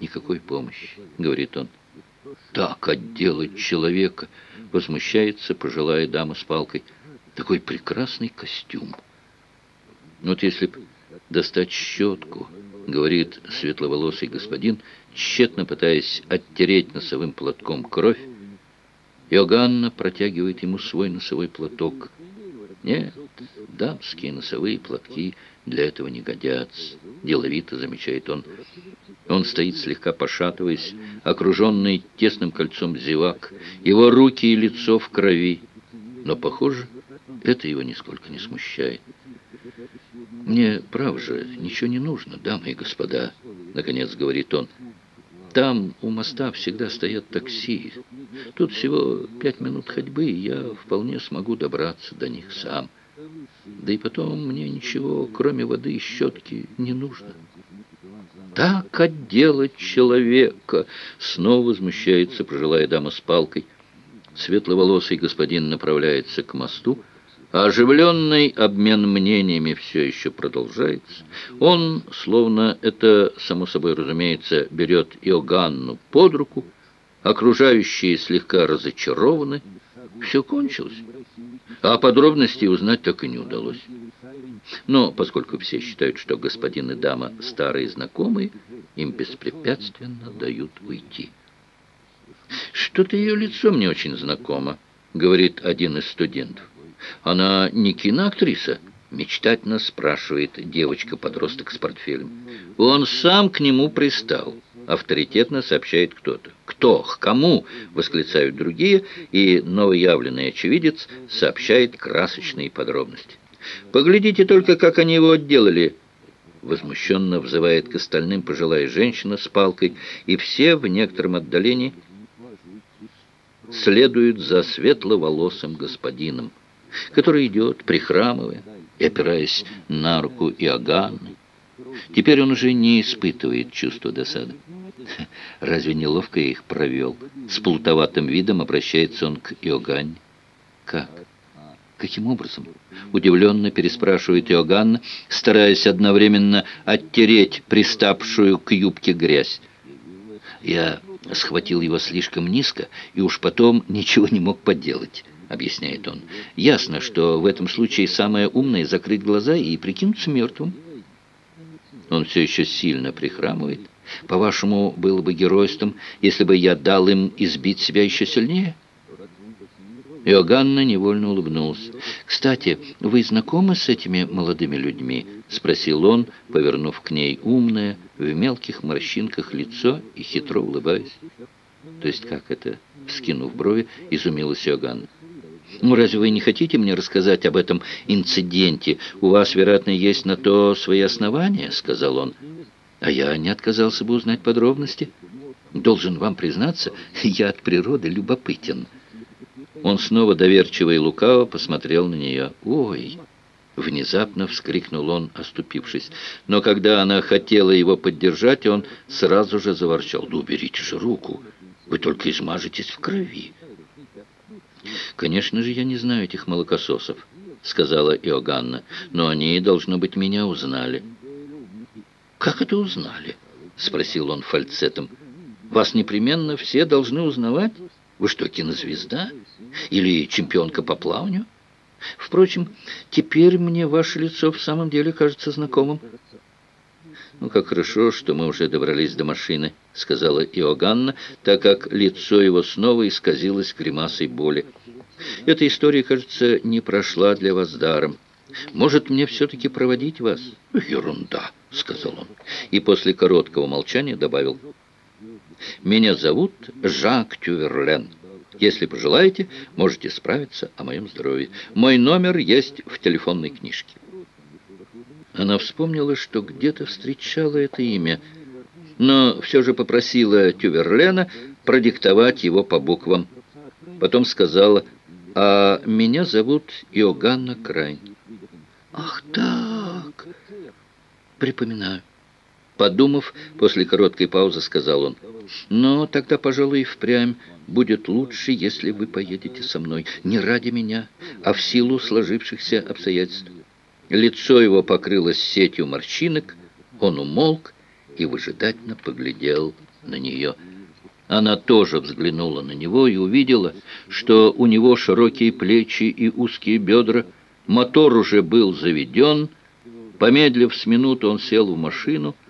никакой помощи», — говорит он. «Так отделать человека!» — возмущается пожилая дама с палкой. «Такой прекрасный костюм!» «Вот если б достать щетку», — говорит светловолосый господин, тщетно пытаясь оттереть носовым платком кровь, Иоганна протягивает ему свой носовой платок. Нет, дамские носовые платки для этого не годятся, деловито замечает он. Он стоит слегка пошатываясь, окруженный тесным кольцом зевак, его руки и лицо в крови. Но, похоже, это его нисколько не смущает. «Мне, прав же, ничего не нужно, дамы и господа», — наконец говорит он. Там у моста всегда стоят такси. Тут всего пять минут ходьбы, и я вполне смогу добраться до них сам. Да и потом мне ничего, кроме воды и щетки, не нужно. Так отделать человека! Снова возмущается пожилая дама с палкой. Светловолосый господин направляется к мосту, оживленный обмен мнениями все еще продолжается. Он, словно это, само собой разумеется, берет Иоганну под руку, окружающие слегка разочарованы. Все кончилось, а подробностей узнать так и не удалось. Но поскольку все считают, что господин и дама старые знакомые, им беспрепятственно дают уйти. «Что-то ее лицо мне очень знакомо», — говорит один из студентов. Она не киноактриса?» Мечтательно спрашивает девочка-подросток с портфелем. Он сам к нему пристал. Авторитетно сообщает кто-то. «Кто? К кому?» — восклицают другие, и новоявленный очевидец сообщает красочные подробности. «Поглядите только, как они его отделали!» Возмущенно взывает к остальным пожилая женщина с палкой, и все в некотором отдалении следуют за светловолосым господином который идет, прихрамывая и опираясь на руку Иоганны. Теперь он уже не испытывает чувства досады. Разве неловко я их провел? С плутоватым видом обращается он к Иоганне. Как? Каким образом? Удивленно переспрашивает Иоганна, стараясь одновременно оттереть приставшую к юбке грязь. Я схватил его слишком низко и уж потом ничего не мог поделать. — объясняет он. «Ясно, что в этом случае самое умное — закрыть глаза и прикинуться мертвым». Он все еще сильно прихрамывает. «По-вашему, было бы геройством, если бы я дал им избить себя еще сильнее?» Иоганна невольно улыбнулся. «Кстати, вы знакомы с этими молодыми людьми?» — спросил он, повернув к ней умное, в мелких морщинках лицо и хитро улыбаясь. «То есть как это?» — вскинув брови, изумилась Иоганна. Ну, разве вы не хотите мне рассказать об этом инциденте? У вас, вероятно, есть на то свои основания, сказал он. А я не отказался бы узнать подробности. Должен вам признаться, я от природы любопытен. Он снова доверчиво и лукаво посмотрел на нее. «Ой!» Внезапно вскрикнул он, оступившись. Но когда она хотела его поддержать, он сразу же заворчал. «Да уберите же руку! Вы только измажетесь в крови!» «Конечно же, я не знаю этих молокососов», — сказала Иоганна, «но они, должно быть, меня узнали». «Как это узнали?» — спросил он фальцетом. «Вас непременно все должны узнавать? Вы что, кинозвезда? Или чемпионка по плаванию? Впрочем, теперь мне ваше лицо в самом деле кажется знакомым». «Ну, как хорошо, что мы уже добрались до машины», — сказала Иоганна, так как лицо его снова исказилось гримасой боли. «Эта история, кажется, не прошла для вас даром. Может, мне все-таки проводить вас?» «Ерунда», — сказал он. И после короткого молчания добавил. «Меня зовут Жак Тюверлен. Если пожелаете, можете справиться о моем здоровье. Мой номер есть в телефонной книжке». Она вспомнила, что где-то встречала это имя, но все же попросила Тюверлена продиктовать его по буквам. Потом сказала, «А меня зовут Иоганна Крайн». «Ах так!» «Припоминаю». Подумав, после короткой паузы сказал он, «Но тогда, пожалуй, впрямь будет лучше, если вы поедете со мной. Не ради меня, а в силу сложившихся обстоятельств». Лицо его покрылось сетью морщинок, он умолк и выжидательно поглядел на нее. Она тоже взглянула на него и увидела, что у него широкие плечи и узкие бедра, мотор уже был заведен. Помедлив с минуту, он сел в машину —